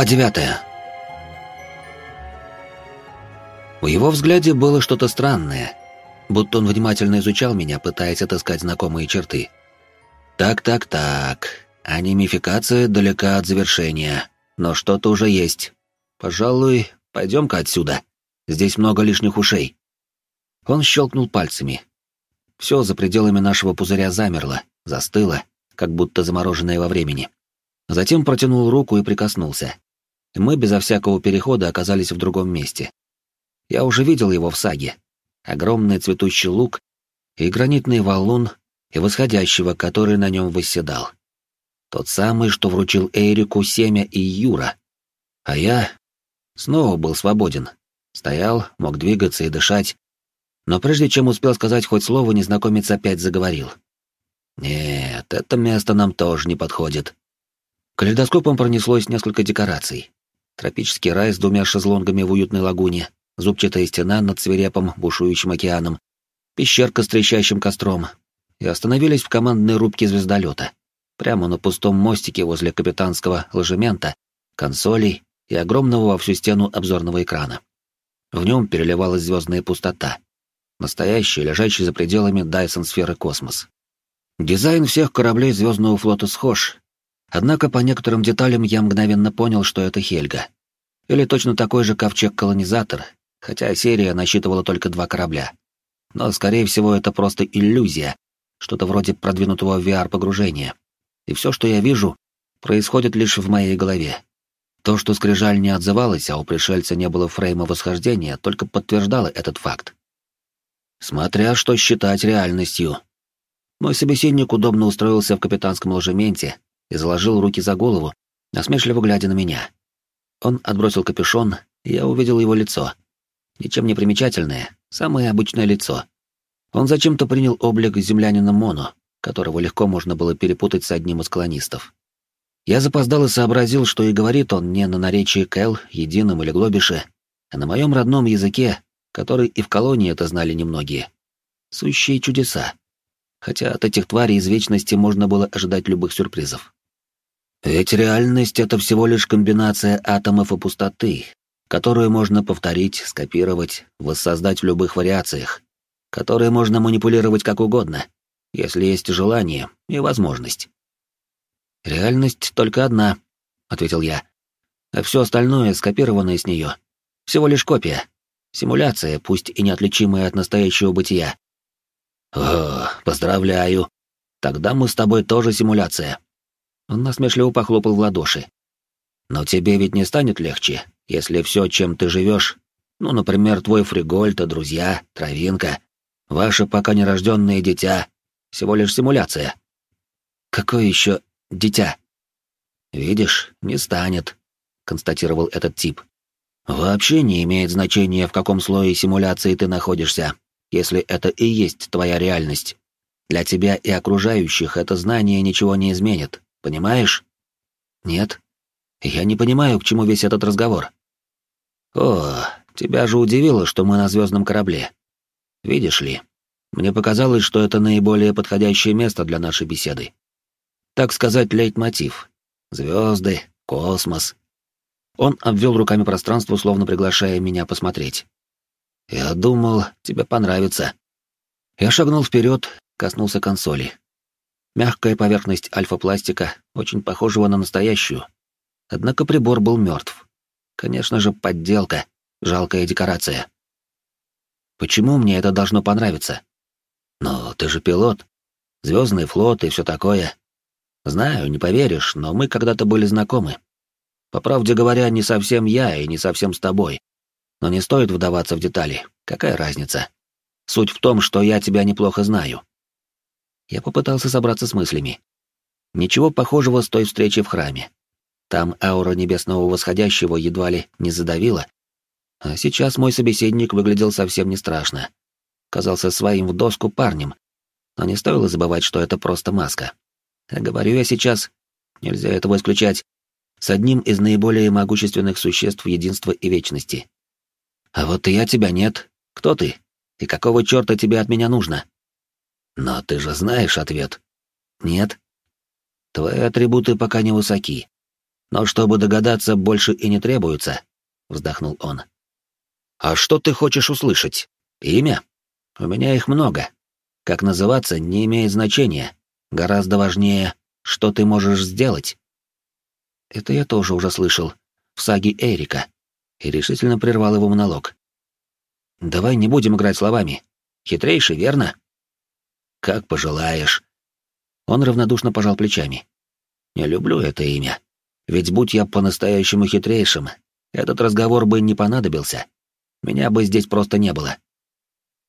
Глава девятая. В его взгляде было что-то странное, будто он внимательно изучал меня, пытаясь отыскать знакомые черты. Так-так-так, анимификация далека от завершения, но что-то уже есть. Пожалуй, пойдем-ка отсюда. Здесь много лишних ушей. Он щелкнул пальцами. Все за пределами нашего пузыря замерло, застыло, как будто замороженное во времени. Затем протянул руку и прикоснулся. Мы безо всякого перехода оказались в другом месте. Я уже видел его в саге. Огромный цветущий лук и гранитный валун, и восходящего, который на нем восседал. Тот самый, что вручил Эрику семя и Юра. А я снова был свободен. Стоял, мог двигаться и дышать. Но прежде чем успел сказать хоть слово, незнакомец опять заговорил. «Нет, это место нам тоже не подходит». Калейдоскопом пронеслось несколько декораций. Тропический рай с двумя шезлонгами в уютной лагуне, зубчатая стена над свирепым бушующим океаном, пещерка с трещащим костром, и остановились в командной рубке звездолета, прямо на пустом мостике возле капитанского ложемента, консолей и огромного во всю стену обзорного экрана. В нем переливалась звездная пустота, настоящий, лежащий за пределами Дайсон-сферы космос. Дизайн всех кораблей звездного флота схож, однако по некоторым деталям я мгновенно понял, что это Хельга. Или точно такой же ковчег-колонизатор, хотя серия насчитывала только два корабля. Но, скорее всего, это просто иллюзия, что-то вроде продвинутого VR-погружения. И все, что я вижу, происходит лишь в моей голове. То, что скрижаль не отзывалась, а у пришельца не было фрейма восхождения, только подтверждало этот факт. Смотря что считать реальностью. Мой собеседник удобно устроился в капитанском ложементе и заложил руки за голову, насмешливо глядя на меня. Он отбросил капюшон, и я увидел его лицо. Ничем не примечательное, самое обычное лицо. Он зачем-то принял облик землянина Моно, которого легко можно было перепутать с одним из колонистов. Я запоздал и сообразил, что и говорит он не на наречии Кэл, Едином или Глобише, а на моем родном языке, который и в колонии это знали немногие. Сущие чудеса. Хотя от этих тварей из вечности можно было ожидать любых сюрпризов. Ведь реальность — это всего лишь комбинация атомов и пустоты, которую можно повторить, скопировать, воссоздать в любых вариациях, которые можно манипулировать как угодно, если есть желание и возможность. «Реальность только одна», — ответил я. «А все остальное, скопированное с нее, всего лишь копия, симуляция, пусть и неотличимая от настоящего бытия». «О, поздравляю. Тогда мы с тобой тоже симуляция», он насмешливо похлопал в ладоши. «Но тебе ведь не станет легче, если все, чем ты живешь, ну, например, твой фригольта, друзья, травинка, ваше пока нерожденное дитя, всего лишь симуляция». «Какое еще дитя?» «Видишь, не станет», — констатировал этот тип. «Вообще не имеет значения, в каком слое симуляции ты находишься, если это и есть твоя реальность. Для тебя и окружающих это знание ничего не изменит, Понимаешь? Нет. Я не понимаю, к чему весь этот разговор. О, тебя же удивило, что мы на звездном корабле. Видишь ли, мне показалось, что это наиболее подходящее место для нашей беседы. Так сказать, лейтмотив. Звезды, космос. Он обвел руками пространство, словно приглашая меня посмотреть. Я думал, тебе понравится. Я шагнул вперед, коснулся консоли. Мягкая поверхность альфа-пластика, очень похожего на настоящую. Однако прибор был мертв. Конечно же, подделка, жалкая декорация. Почему мне это должно понравиться? Но ты же пилот. Звездный флот и все такое. Знаю, не поверишь, но мы когда-то были знакомы. По правде говоря, не совсем я и не совсем с тобой. Но не стоит вдаваться в детали. Какая разница? Суть в том, что я тебя неплохо знаю. Я попытался собраться с мыслями. Ничего похожего с той встречи в храме. Там аура небесного восходящего едва ли не задавила. А сейчас мой собеседник выглядел совсем не страшно. Казался своим в доску парнем. Но не стоило забывать, что это просто маска. А говорю я сейчас, нельзя этого исключать, с одним из наиболее могущественных существ единства и вечности. А вот и я тебя нет. Кто ты? И какого черта тебе от меня нужно? Но ты же знаешь ответ. Нет. Твои атрибуты пока не высоки. Но чтобы догадаться, больше и не требуется, вздохнул он. А что ты хочешь услышать? Имя? У меня их много. Как называться, не имеет значения. Гораздо важнее, что ты можешь сделать. Это я тоже уже слышал. В саге Эрика. И решительно прервал его монолог. Давай не будем играть словами. Хитрейший, верно? Как пожелаешь. Он равнодушно пожал плечами. Не люблю это имя. Ведь будь я по-настоящему хитрейшим, этот разговор бы не понадобился. Меня бы здесь просто не было.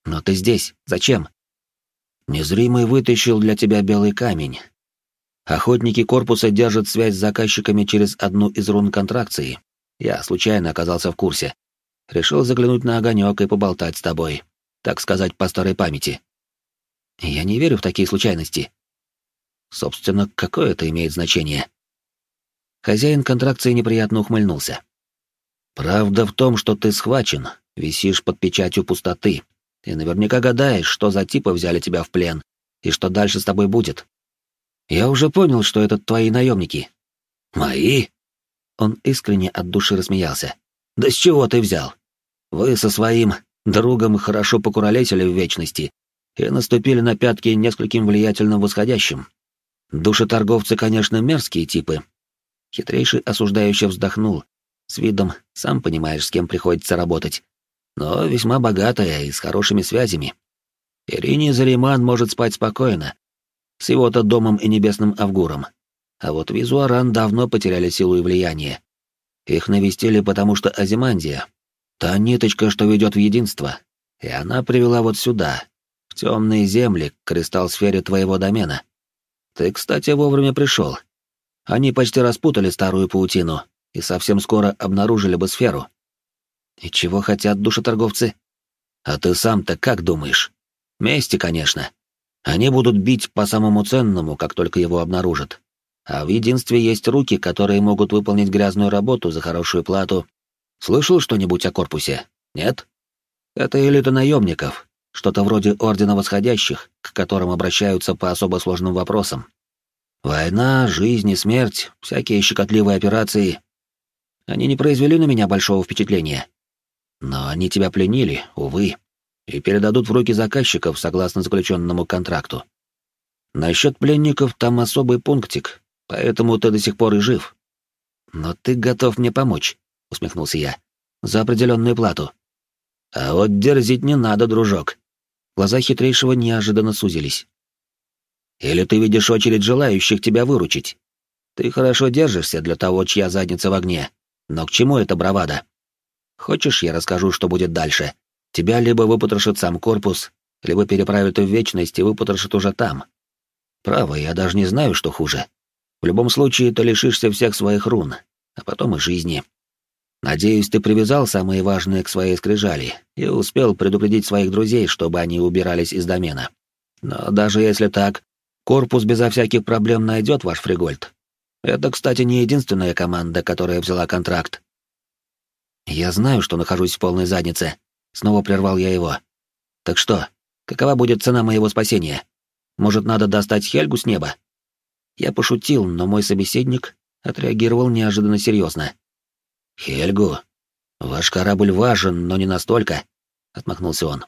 Но ты здесь. Зачем? Незримый вытащил для тебя белый камень. Охотники корпуса держат связь с заказчиками через одну из рун контракции. Я случайно оказался в курсе. Решил заглянуть на огонек и поболтать с тобой. Так сказать, по старой памяти. Я не верю в такие случайности. Собственно, какое это имеет значение? Хозяин контракции неприятно ухмыльнулся. Правда в том, что ты схвачен, висишь под печатью пустоты. Ты наверняка гадаешь, что за типы взяли тебя в плен, и что дальше с тобой будет. Я уже понял, что это твои наемники. Мои? Он искренне от души рассмеялся. Да с чего ты взял? Вы со своим другом хорошо покуролесили в вечности и наступили на пятки нескольким влиятельным восходящим. Душеторговцы, конечно, мерзкие типы. Хитрейший осуждающий вздохнул, с видом, сам понимаешь, с кем приходится работать, но весьма богатая и с хорошими связями. Ирине Зариман может спать спокойно, с его-то домом и небесным Авгуром. А вот Визуаран давно потеряли силу и влияние. Их навестили, потому что Азимандия — та ниточка, что ведет в единство, и она привела вот сюда, темные земли, к кристалл-сфере твоего домена. Ты, кстати, вовремя пришел. Они почти распутали старую паутину и совсем скоро обнаружили бы сферу. И чего хотят душеторговцы? А ты сам-то как думаешь? Мести, конечно. Они будут бить по самому ценному, как только его обнаружат. А в единстве есть руки, которые могут выполнить грязную работу за хорошую плату. Слышал что-нибудь о корпусе? Нет? Это элита наемников, что-то вроде Ордена Восходящих, к которым обращаются по особо сложным вопросам. Война, жизнь и смерть, всякие щекотливые операции. Они не произвели на меня большого впечатления. Но они тебя пленили, увы, и передадут в руки заказчиков согласно заключенному контракту. Насчет пленников там особый пунктик, поэтому ты до сих пор и жив. Но ты готов мне помочь, усмехнулся я, за определенную плату. А вот дерзить не надо, дружок. Глаза хитрейшего неожиданно сузились. Или ты видишь очередь желающих тебя выручить? Ты хорошо держишься для того, чья задница в огне. Но к чему эта бравада? Хочешь, я расскажу, что будет дальше? Тебя либо выпотрошит сам корпус, либо переправят в вечность и выпотрошат уже там. Право, я даже не знаю, что хуже. В любом случае, ты лишишься всех своих рун, а потом и жизни. Надеюсь, ты привязал самые важные к своей скрижали и успел предупредить своих друзей, чтобы они убирались из домена. Но даже если так, корпус безо всяких проблем найдет ваш фригольд. Это, кстати, не единственная команда, которая взяла контракт. Я знаю, что нахожусь в полной заднице, Снова прервал я его. «Так что, какова будет цена моего спасения? Может, надо достать Хельгу с неба?» Я пошутил, но мой собеседник отреагировал неожиданно серьезно. «Хельгу? Ваш корабль важен, но не настолько», — отмахнулся он.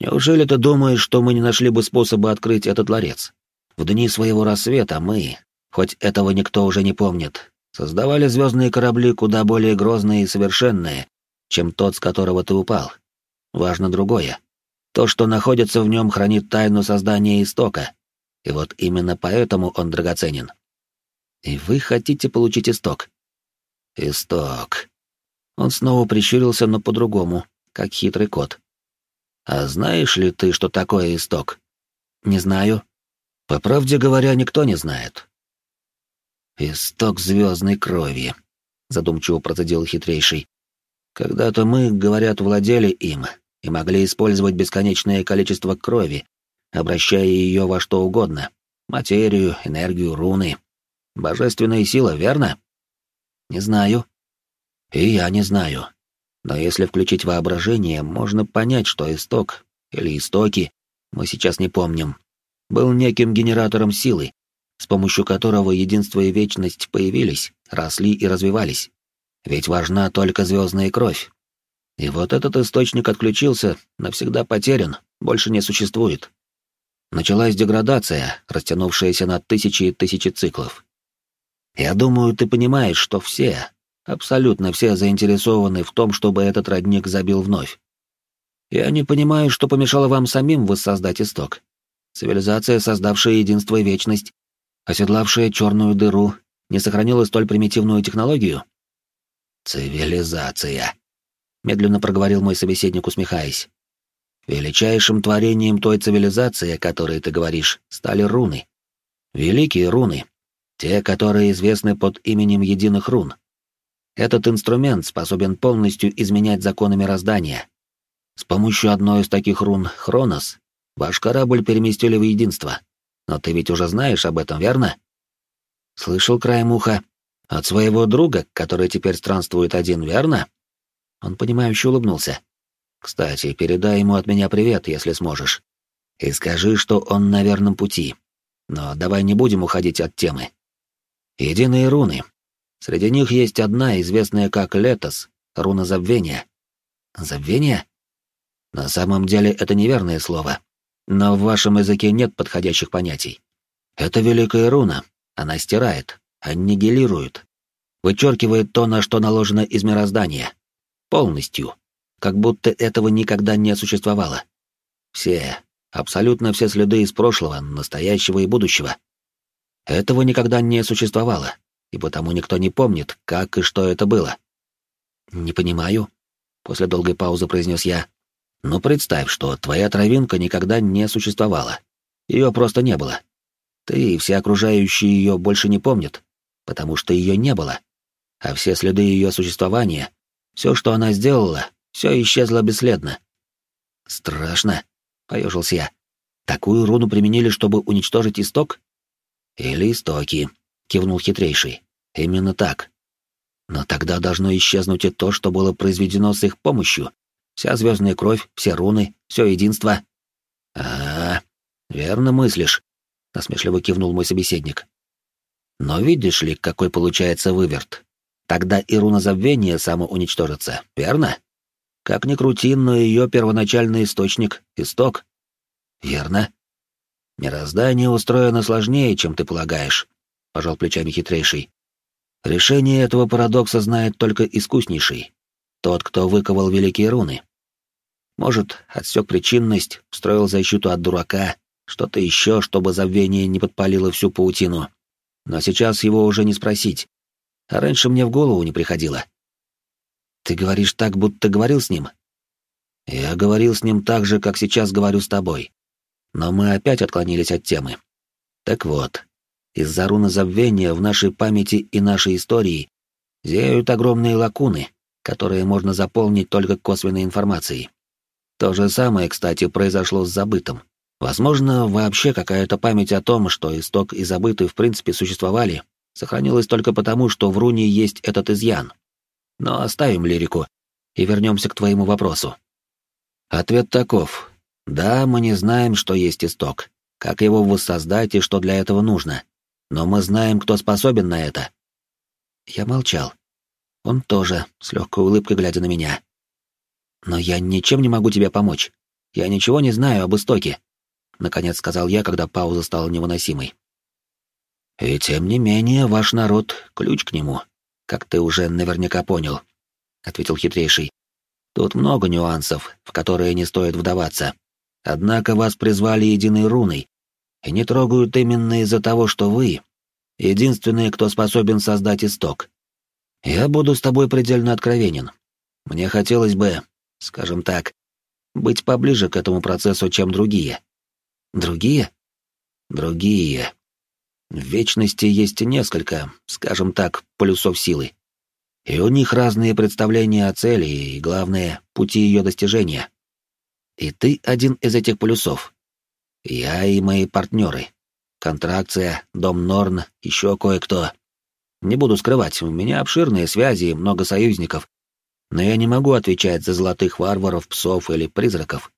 «Неужели ты думаешь, что мы не нашли бы способа открыть этот ларец? В дни своего рассвета мы, хоть этого никто уже не помнит, создавали звездные корабли куда более грозные и совершенные, чем тот, с которого ты упал. Важно другое. То, что находится в нем, хранит тайну создания истока. И вот именно поэтому он драгоценен. И вы хотите получить исток. Исток. Он снова прищурился, но по-другому, как хитрый кот. А знаешь ли ты, что такое исток? Не знаю. По правде говоря, никто не знает. Исток звездной крови, задумчиво процедил хитрейший. Когда-то мы, говорят, владели им и могли использовать бесконечное количество крови, обращая ее во что угодно. Материю, энергию, руны. Божественная сила, верно? Не знаю. И я не знаю. Но если включить воображение, можно понять, что исток, или истоки, мы сейчас не помним, был неким генератором силы, с помощью которого единство и вечность появились, росли и развивались. Ведь важна только звездная кровь. И вот этот источник отключился, навсегда потерян, больше не существует. Началась деградация, растянувшаяся на тысячи и тысячи циклов. Я думаю, ты понимаешь, что все, абсолютно все заинтересованы в том, чтобы этот родник забил вновь. Я не понимаю, что помешало вам самим воссоздать исток. Цивилизация, создавшая единство и вечность, оседлавшая черную дыру, не сохранила столь примитивную технологию? Цивилизация, медленно проговорил мой собеседник, усмехаясь. Величайшим творением той цивилизации, о которой ты говоришь, стали руны. Великие руны, те, которые известны под именем единых рун. Этот инструмент способен полностью изменять законы мироздания. С помощью одной из таких рун, Хронос, ваш корабль переместили в единство. Но ты ведь уже знаешь об этом, верно? Слышал краем уха. От своего друга, который теперь странствует один, верно? Он понимающе улыбнулся. Кстати, передай ему от меня привет, если сможешь. И скажи, что он на верном пути. Но давай не будем уходить от темы. Единые руны. Среди них есть одна, известная как Летос, руна забвения. Забвение? На самом деле это неверное слово. Но в вашем языке нет подходящих понятий. Это великая руна. Она стирает, аннигилирует, вычеркивает то, на что наложено из мироздания. Полностью. Как будто этого никогда не существовало. Все, абсолютно все следы из прошлого, настоящего и будущего. Этого никогда не существовало, и потому никто не помнит, как и что это было. «Не понимаю», — после долгой паузы произнес я. «Ну, представь, что твоя травинка никогда не существовала. Ее просто не было. Ты и все окружающие ее больше не помнят, потому что ее не было. А все следы ее существования, все, что она сделала, все исчезло бесследно. Страшно, поежился я. Такую руну применили, чтобы уничтожить исток? Или истоки, кивнул хитрейший. Именно так. Но тогда должно исчезнуть и то, что было произведено с их помощью. Вся звездная кровь, все руны, все единство. А, верно мыслишь, насмешливо кивнул мой собеседник. Но видишь ли, какой получается выверт? Тогда и руна забвения самоуничтожится, верно? Как ни крути, но ее первоначальный источник — исток. Верно. Мироздание устроено сложнее, чем ты полагаешь, — пожал плечами хитрейший. Решение этого парадокса знает только искуснейший, тот, кто выковал великие руны. Может, отсек причинность, встроил защиту от дурака, что-то еще, чтобы забвение не подпалило всю паутину. Но сейчас его уже не спросить. А раньше мне в голову не приходило. Ты говоришь так, будто говорил с ним? Я говорил с ним так же, как сейчас говорю с тобой. Но мы опять отклонились от темы. Так вот, из-за руны забвения в нашей памяти и нашей истории зеют огромные лакуны, которые можно заполнить только косвенной информацией. То же самое, кстати, произошло с забытым. Возможно, вообще какая-то память о том, что исток и забытый в принципе существовали, сохранилась только потому, что в руне есть этот изъян. Но оставим лирику и вернемся к твоему вопросу. Ответ таков. Да, мы не знаем, что есть исток, как его воссоздать и что для этого нужно. Но мы знаем, кто способен на это. Я молчал. Он тоже, с легкой улыбкой глядя на меня. Но я ничем не могу тебе помочь. Я ничего не знаю об истоке. Наконец сказал я, когда пауза стала невыносимой. И тем не менее, ваш народ — ключ к нему как ты уже наверняка понял», — ответил хитрейший. «Тут много нюансов, в которые не стоит вдаваться. Однако вас призвали единой руной, и не трогают именно из-за того, что вы — единственные, кто способен создать исток. Я буду с тобой предельно откровенен. Мне хотелось бы, скажем так, быть поближе к этому процессу, чем другие. Другие? Другие. В вечности есть несколько, скажем так, полюсов силы. И у них разные представления о цели и, главное, пути ее достижения. И ты один из этих полюсов. Я и мои партнеры. Контракция, Дом Норн, еще кое-кто. Не буду скрывать, у меня обширные связи и много союзников, но я не могу отвечать за золотых варваров, псов или призраков,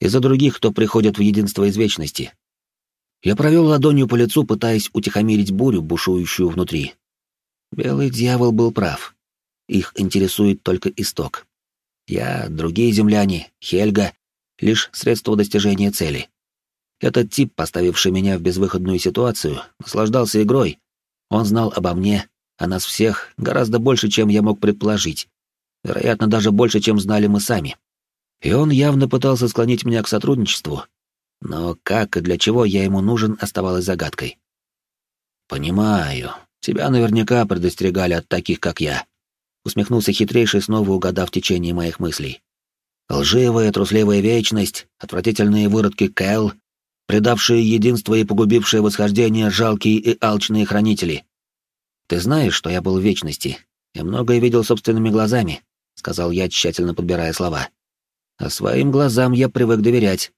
и за других, кто приходит в единство из вечности. Я провел ладонью по лицу, пытаясь утихомирить бурю, бушующую внутри. Белый дьявол был прав. Их интересует только исток. Я, другие земляне, Хельга — лишь средство достижения цели. Этот тип, поставивший меня в безвыходную ситуацию, наслаждался игрой. Он знал обо мне, о нас всех, гораздо больше, чем я мог предположить. Вероятно, даже больше, чем знали мы сами. И он явно пытался склонить меня к сотрудничеству. Но как и для чего я ему нужен, оставалось загадкой. «Понимаю. Тебя наверняка предостерегали от таких, как я», — усмехнулся хитрейший, снова угадав течение моих мыслей. «Лживая, трусливая вечность, отвратительные выродки Кэл, предавшие единство и погубившие восхождение жалкие и алчные хранители. Ты знаешь, что я был в вечности, и многое видел собственными глазами», — сказал я, тщательно подбирая слова. «А своим глазам я привык доверять».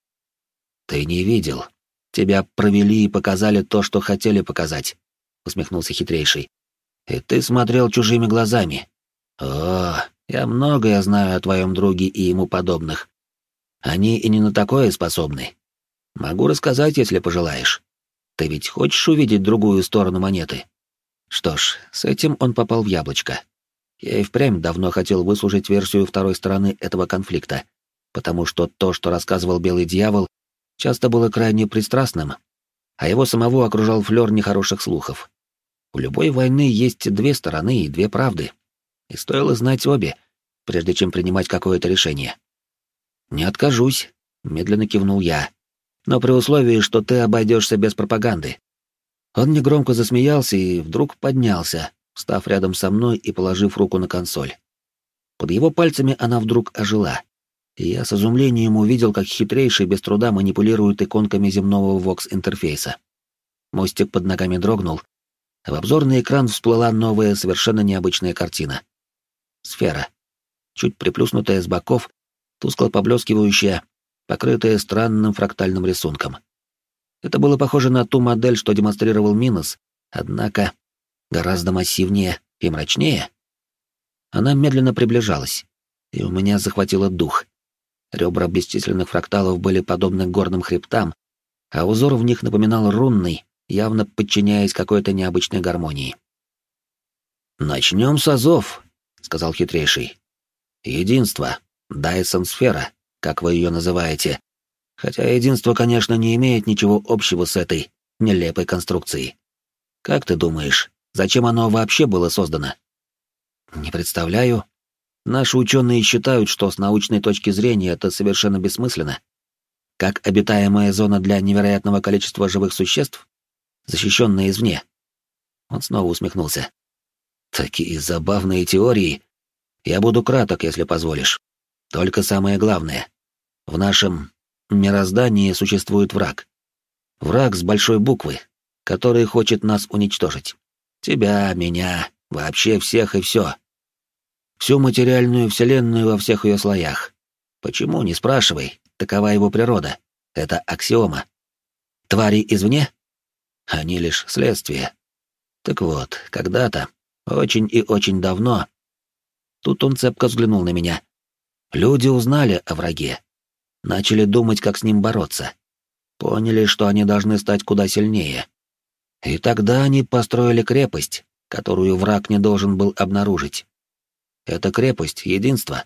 «Ты не видел. Тебя провели и показали то, что хотели показать», — усмехнулся хитрейший. «И ты смотрел чужими глазами. О, я многое знаю о твоем друге и ему подобных. Они и не на такое способны. Могу рассказать, если пожелаешь. Ты ведь хочешь увидеть другую сторону монеты?» Что ж, с этим он попал в яблочко. Я и впрямь давно хотел выслушать версию второй стороны этого конфликта, потому что то, что рассказывал Белый Дьявол, часто было крайне пристрастным, а его самого окружал флёр нехороших слухов. У любой войны есть две стороны и две правды, и стоило знать обе, прежде чем принимать какое-то решение. «Не откажусь», — медленно кивнул я, «но при условии, что ты обойдешься без пропаганды». Он негромко засмеялся и вдруг поднялся, став рядом со мной и положив руку на консоль. Под его пальцами она вдруг ожила и я с изумлением увидел, как хитрейший без труда манипулирует иконками земного вокс-интерфейса. Мостик под ногами дрогнул, а в обзорный экран всплыла новая, совершенно необычная картина. Сфера. Чуть приплюснутая с боков, тускло поблескивающая, покрытая странным фрактальным рисунком. Это было похоже на ту модель, что демонстрировал Минос, однако гораздо массивнее и мрачнее. Она медленно приближалась, и у меня захватило дух. Ребра бесчисленных фракталов были подобны горным хребтам, а узор в них напоминал рунный, явно подчиняясь какой-то необычной гармонии. «Начнем с азов», — сказал хитрейший. «Единство, Дайсон-сфера, как вы ее называете. Хотя единство, конечно, не имеет ничего общего с этой нелепой конструкцией. Как ты думаешь, зачем оно вообще было создано?» «Не представляю», Наши ученые считают, что с научной точки зрения это совершенно бессмысленно. Как обитаемая зона для невероятного количества живых существ, защищенная извне. Он снова усмехнулся. Такие забавные теории. Я буду краток, если позволишь. Только самое главное. В нашем мироздании существует враг. Враг с большой буквы, который хочет нас уничтожить. Тебя, меня, вообще всех и все всю материальную вселенную во всех ее слоях. Почему, не спрашивай, такова его природа. Это аксиома. Твари извне? Они лишь следствие. Так вот, когда-то, очень и очень давно, тут он цепко взглянул на меня. Люди узнали о враге, начали думать, как с ним бороться. Поняли, что они должны стать куда сильнее. И тогда они построили крепость, которую враг не должен был обнаружить. Это крепость, единство.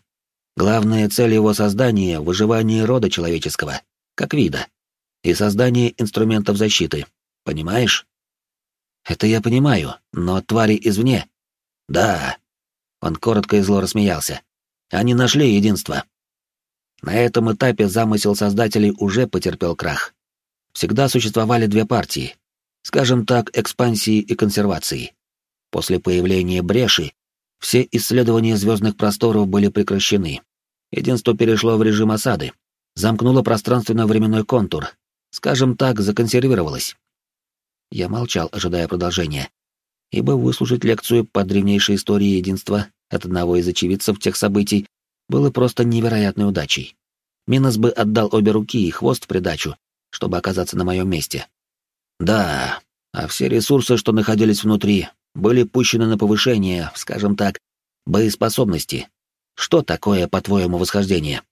Главная цель его создания — выживание рода человеческого, как вида, и создание инструментов защиты. Понимаешь? Это я понимаю, но твари извне. Да. Он коротко и зло рассмеялся. Они нашли единство. На этом этапе замысел создателей уже потерпел крах. Всегда существовали две партии, скажем так, экспансии и консервации. После появления бреши все исследования звездных просторов были прекращены. Единство перешло в режим осады, замкнуло пространственно-временной контур, скажем так, законсервировалось. Я молчал, ожидая продолжения, ибо выслушать лекцию по древнейшей истории единства от одного из очевидцев тех событий было просто невероятной удачей. Минос бы отдал обе руки и хвост в придачу, чтобы оказаться на моем месте. Да, а все ресурсы, что находились внутри, были пущены на повышение, скажем так, боеспособности. Что такое, по-твоему, восхождение?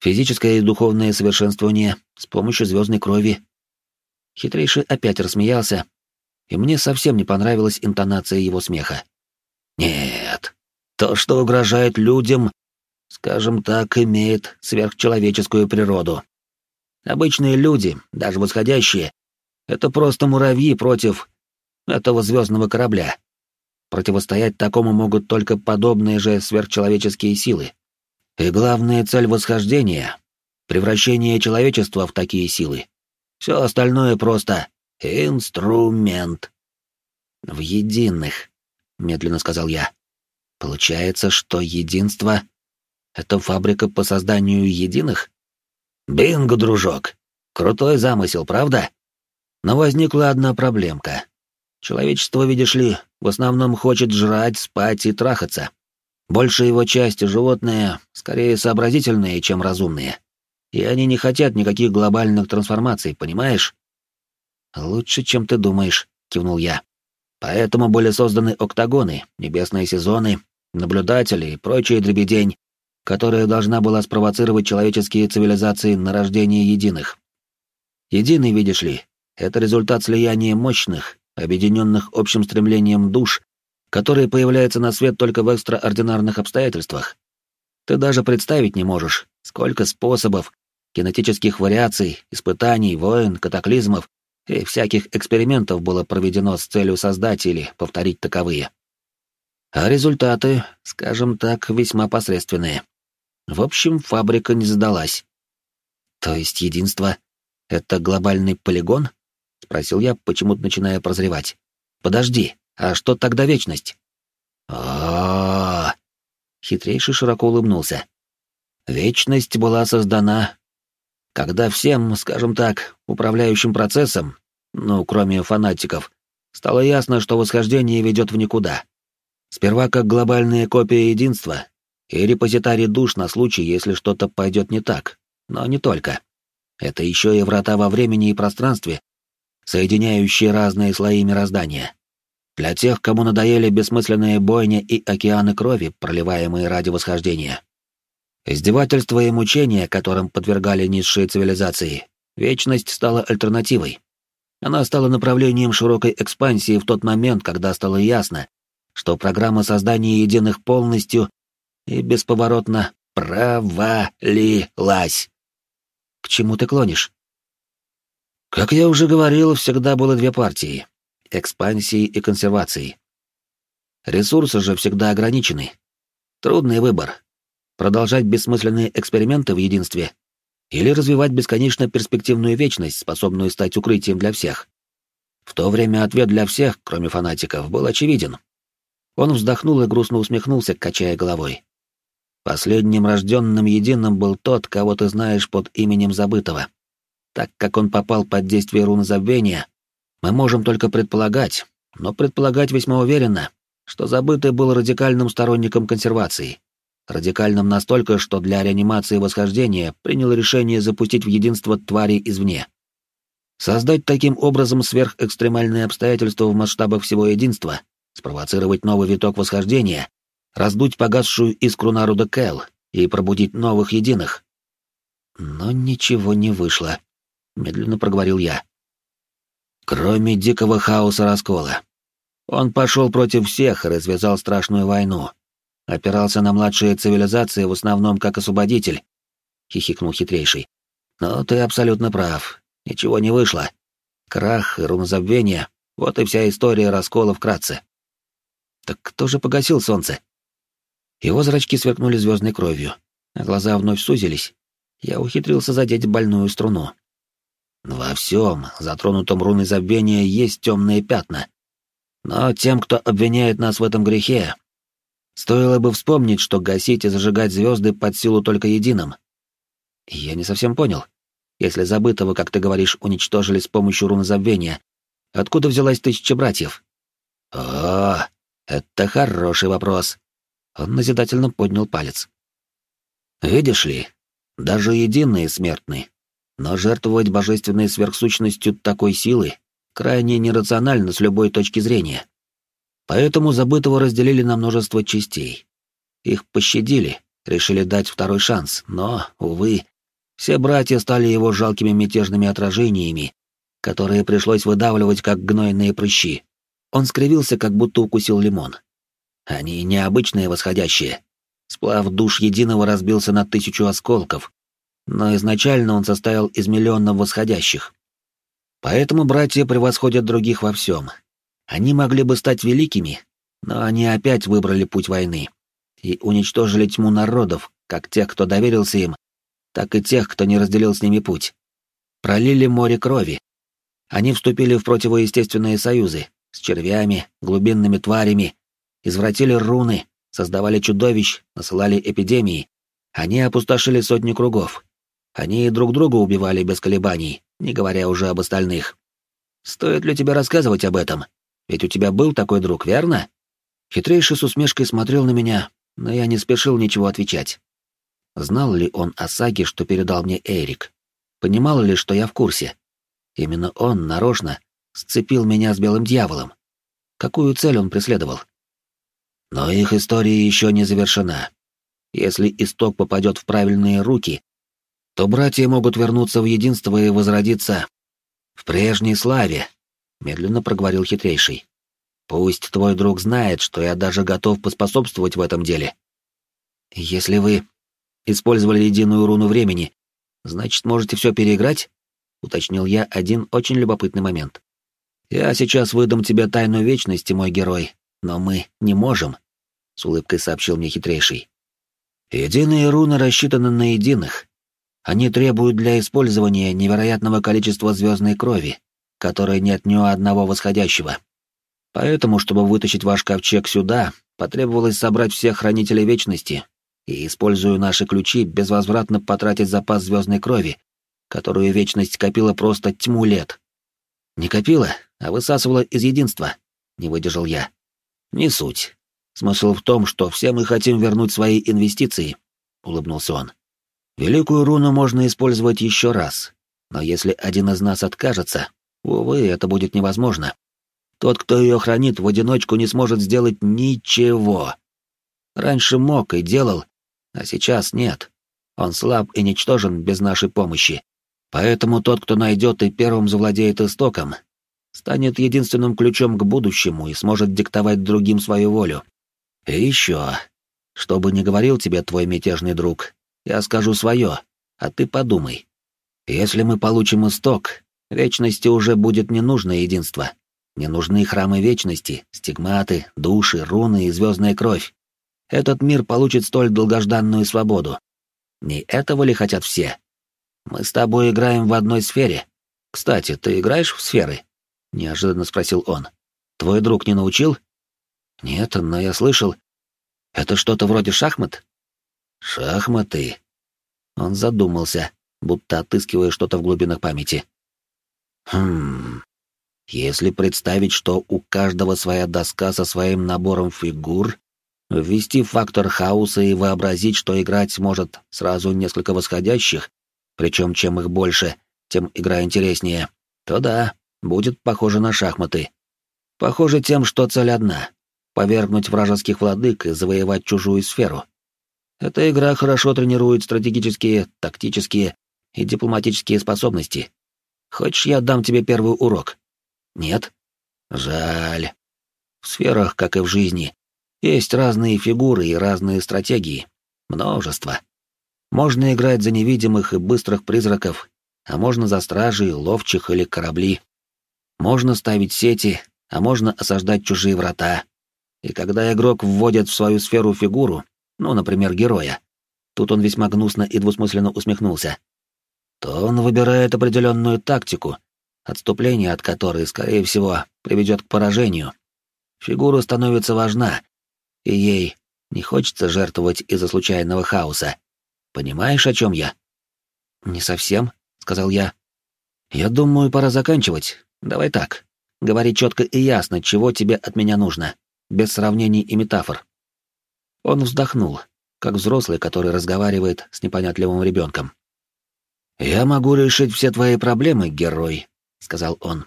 Физическое и духовное совершенствование с помощью звездной крови. Хитрейший опять рассмеялся, и мне совсем не понравилась интонация его смеха. Нет, то, что угрожает людям, скажем так, имеет сверхчеловеческую природу. Обычные люди, даже восходящие, это просто муравьи против этого звездного корабля. Противостоять такому могут только подобные же сверхчеловеческие силы. И главная цель восхождения — превращение человечества в такие силы. Все остальное просто инструмент. В единых, медленно сказал я. Получается, что единство — это фабрика по созданию единых? Бинго, дружок. Крутой замысел, правда? Но возникла одна проблемка. Человечество, видишь ли, в основном хочет жрать, спать и трахаться. Большая его часть животные скорее сообразительные, чем разумные. И они не хотят никаких глобальных трансформаций, понимаешь? Лучше, чем ты думаешь, кивнул я. Поэтому были созданы октагоны, небесные сезоны, наблюдатели и прочая дребедень, которая должна была спровоцировать человеческие цивилизации на рождение единых. Единый, видишь ли, это результат слияния мощных, объединенных общим стремлением душ, которые появляются на свет только в экстраординарных обстоятельствах. Ты даже представить не можешь, сколько способов, кинетических вариаций, испытаний, войн, катаклизмов и всяких экспериментов было проведено с целью создать или повторить таковые. А результаты, скажем так, весьма посредственные. В общем, фабрика не сдалась. То есть единство — это глобальный полигон? — спросил я, почему-то начиная прозревать. «Подожди, а что тогда вечность?» а Хитрейший широко улыбнулся. «Вечность была создана, когда всем, скажем так, управляющим процессом, ну, кроме фанатиков, стало ясно, что восхождение ведет в никуда. Сперва как глобальная копия единства и репозитарий душ на случай, если что-то пойдет не так, но не только. Это еще и врата во времени и пространстве, соединяющие разные слои мироздания. Для тех, кому надоели бессмысленные бойни и океаны крови, проливаемые ради восхождения. Издевательства и мучения, которым подвергали низшие цивилизации, вечность стала альтернативой. Она стала направлением широкой экспансии в тот момент, когда стало ясно, что программа создания единых полностью и бесповоротно провалилась. К чему ты клонишь? Как я уже говорил, всегда было две партии — экспансии и консервации. Ресурсы же всегда ограничены. Трудный выбор — продолжать бессмысленные эксперименты в единстве или развивать бесконечно перспективную вечность, способную стать укрытием для всех. В то время ответ для всех, кроме фанатиков, был очевиден. Он вздохнул и грустно усмехнулся, качая головой. Последним рожденным единым был тот, кого ты знаешь под именем Забытого. Так как он попал под действие руны забвения, мы можем только предполагать, но предполагать весьма уверенно, что Забытый был радикальным сторонником консервации. Радикальным настолько, что для реанимации восхождения принял решение запустить в единство твари извне. Создать таким образом сверхэкстремальные обстоятельства в масштабах всего единства, спровоцировать новый виток восхождения, раздуть погасшую искру народа Кэл и пробудить новых единых. Но ничего не вышло медленно проговорил я. Кроме дикого хаоса раскола. Он пошел против всех и развязал страшную войну. Опирался на младшие цивилизации в основном как освободитель, хихикнул хитрейший. Но ты абсолютно прав. Ничего не вышло. Крах и рунозабвение — вот и вся история раскола вкратце. Так кто же погасил солнце? Его зрачки сверкнули звездной кровью, а глаза вновь сузились. Я ухитрился задеть больную струну. Во всем, затронутом руной забвения, есть темные пятна. Но тем, кто обвиняет нас в этом грехе, стоило бы вспомнить, что гасить и зажигать звезды под силу только единым. Я не совсем понял. Если забытого, как ты говоришь, уничтожили с помощью руны забвения, откуда взялась тысяча братьев? О, это хороший вопрос. Он назидательно поднял палец. Видишь ли, даже единые смертные но жертвовать божественной сверхсущностью такой силы крайне нерационально с любой точки зрения. Поэтому забытого разделили на множество частей. Их пощадили, решили дать второй шанс, но, увы, все братья стали его жалкими мятежными отражениями, которые пришлось выдавливать как гнойные прыщи. Он скривился, как будто укусил лимон. Они необычные восходящие. Сплав душ единого разбился на тысячу осколков, но изначально он состоял из миллионов восходящих. Поэтому братья превосходят других во всем. Они могли бы стать великими, но они опять выбрали путь войны и уничтожили тьму народов, как тех, кто доверился им, так и тех, кто не разделил с ними путь. Пролили море крови. Они вступили в противоестественные союзы с червями, глубинными тварями, извратили руны, создавали чудовищ, насылали эпидемии. Они опустошили сотни кругов. Они друг друга убивали без колебаний, не говоря уже об остальных. Стоит ли тебе рассказывать об этом? Ведь у тебя был такой друг, верно? Хитрейший с усмешкой смотрел на меня, но я не спешил ничего отвечать. Знал ли он о саге, что передал мне Эрик? Понимал ли, что я в курсе? Именно он, нарочно, сцепил меня с белым дьяволом. Какую цель он преследовал? Но их история еще не завершена. Если исток попадет в правильные руки, то братья могут вернуться в единство и возродиться в прежней славе, медленно проговорил хитрейший. Пусть твой друг знает, что я даже готов поспособствовать в этом деле. Если вы использовали единую руну времени, значит, можете все переиграть? Уточнил я один очень любопытный момент. Я сейчас выдам тебе тайну вечности, мой герой, но мы не можем, с улыбкой сообщил мне хитрейший. Единые руны рассчитаны на единых. Они требуют для использования невероятного количества звездной крови, которой нет ни одного восходящего. Поэтому, чтобы вытащить ваш ковчег сюда, потребовалось собрать всех хранителей вечности и, используя наши ключи, безвозвратно потратить запас звездной крови, которую вечность копила просто тьму лет. Не копила, а высасывала из единства, не выдержал я. Не суть. Смысл в том, что все мы хотим вернуть свои инвестиции, улыбнулся он. Великую руну можно использовать еще раз, но если один из нас откажется, увы, это будет невозможно. Тот, кто ее хранит, в одиночку не сможет сделать ничего. Раньше мог и делал, а сейчас нет. Он слаб и ничтожен без нашей помощи. Поэтому тот, кто найдет и первым завладеет истоком, станет единственным ключом к будущему и сможет диктовать другим свою волю. И еще, что бы ни говорил тебе твой мятежный друг, я скажу свое, а ты подумай. Если мы получим исток, вечности уже будет не нужно единство. Не нужны храмы вечности, стигматы, души, руны и звездная кровь. Этот мир получит столь долгожданную свободу. Не этого ли хотят все? Мы с тобой играем в одной сфере. Кстати, ты играешь в сферы? Неожиданно спросил он. Твой друг не научил? Нет, но я слышал. Это что-то вроде шахмат? Шахматы. Он задумался, будто отыскивая что-то в глубинах памяти. Хм, если представить, что у каждого своя доска со своим набором фигур, ввести фактор хаоса и вообразить, что играть может сразу несколько восходящих, причем чем их больше, тем игра интереснее, то да, будет похоже на шахматы. Похоже тем, что цель одна — повергнуть вражеских владык и завоевать чужую сферу. Эта игра хорошо тренирует стратегические, тактические и дипломатические способности. Хочешь, я дам тебе первый урок? Нет? Жаль. В сферах, как и в жизни, есть разные фигуры и разные стратегии. Множество. Можно играть за невидимых и быстрых призраков, а можно за стражей, ловчих или корабли. Можно ставить сети, а можно осаждать чужие врата. И когда игрок вводит в свою сферу фигуру, ну, например, героя, тут он весьма гнусно и двусмысленно усмехнулся, то он выбирает определенную тактику, отступление от которой, скорее всего, приведет к поражению. Фигура становится важна, и ей не хочется жертвовать из-за случайного хаоса. Понимаешь, о чем я? Не совсем, сказал я. Я думаю, пора заканчивать. Давай так. Говори четко и ясно, чего тебе от меня нужно, без сравнений и метафор. Он вздохнул, как взрослый, который разговаривает с непонятливым ребенком. «Я могу решить все твои проблемы, герой, — сказал он.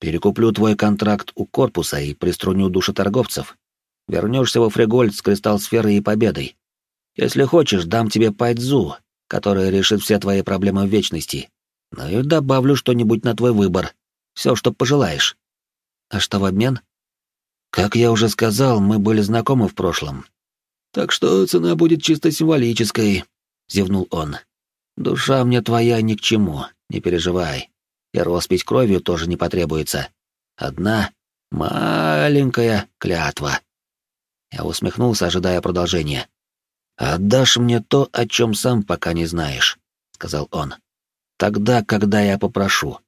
«Перекуплю твой контракт у корпуса и приструню душеторговцев. Вернешься во Фригольд с кристалл сферой и победой. Если хочешь, дам тебе Пайдзу, которая решит все твои проблемы в вечности. Ну и добавлю что-нибудь на твой выбор, Все, что пожелаешь. А что в обмен? Как я уже сказал, мы были знакомы в прошлом. Так что цена будет чисто символической, зевнул он. Душа мне твоя ни к чему, не переживай. И роспись кровью тоже не потребуется. Одна маленькая клятва. Я усмехнулся, ожидая продолжения. «Отдашь мне то, о чем сам пока не знаешь», — сказал он. «Тогда, когда я попрошу.